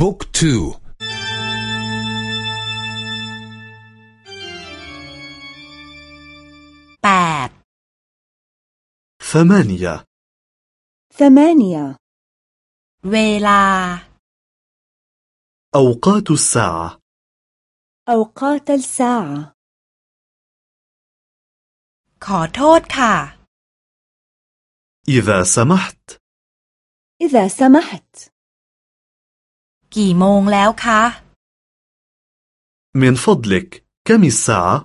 บุ๊กทูแปด ثمانية ثمانية เวลา أوقات الساعة أوقات الساعة ขอโทษค่ะ إذا سمحت إذا سمحت กี่โมงแล้วคะ من فضلك كم الساعة؟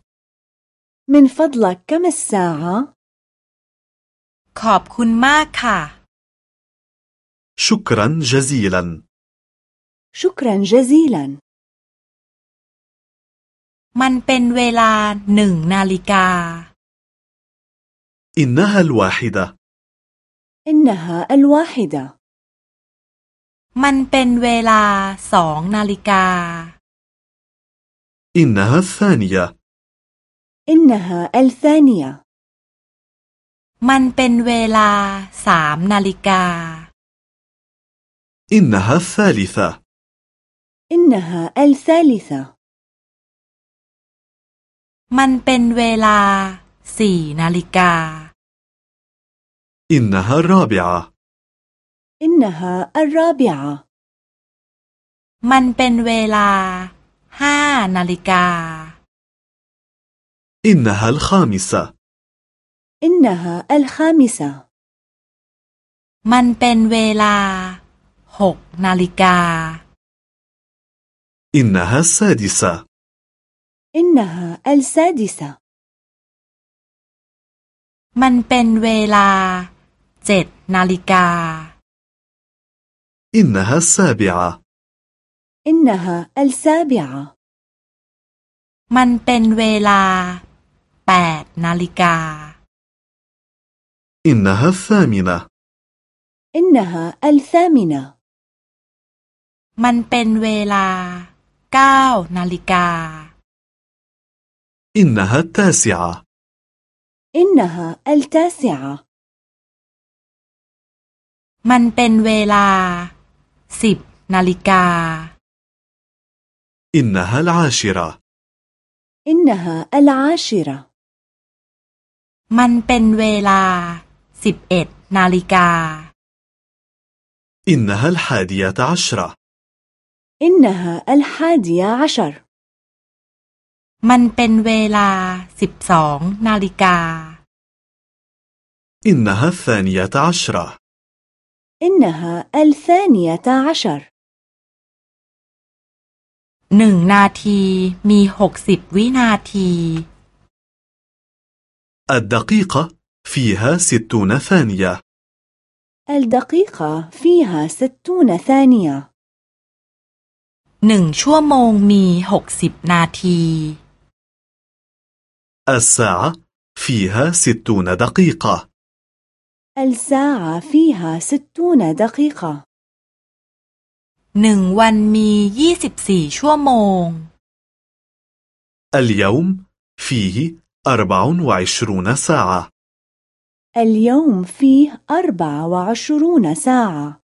من فضلك كم الساعة؟ ขอบคุณมากค่ะ شكرا جزيلا شكرا جزيلا มันเป็นเวลาหนึ่งนาฬิกา إنها الواحدة إنها الواحدة มันเป็นเวลาสองนาฬิกา إنها الثانية إنها الثانية มันเป็นเวลาสามนาฬิกา إنها الثالثة إنها الثالثة มันเป็นเวลาสี่นาฬิกา إنها الرابعة إنها الرابعة มันเป็นเวลาห้านาฬิกา إنها الخامسة إنها الخامسة มันเป็นเวลาหกนาฬิกา إنها السادسة إنها السادسة มันเป็นเวลาเจ็ดนาฬิกา إنها السابعة إنها السابعة มันเป็นเวลาแปดนาฬิกา إنها الثامنة إنها الثامنة มันเป็นเวลาเก้านาฬิกา إنها التاسعة إنها التاسعة มันเป็นเวลา สิบนาฬิกา إنها العاشرة إنها العاشرة มันเป็นเวลาสิบเอ็ดนาฬิกา إنها الحادية عشرة إنها الحادية عشر มันเป็นเวลาสิบสองนาฬิกา إنها الثانية عشرة إنها الثانية عشر หนึ่งนาทีมีหกสิบวินาที الدقيقة فيها ستون ثانية الدقيقة فيها ستون ثانية หนึ่งชั่วโมงมีหกสิบนาที الساعة فيها ستون دقيقة الساعة فيها ستون دقيقة หนึ่งวันมียี่สิบสี่ชั่วโมง اليوم فيه أربع وعشرون ساعة اليوم فيه أربع وعشرون ساعة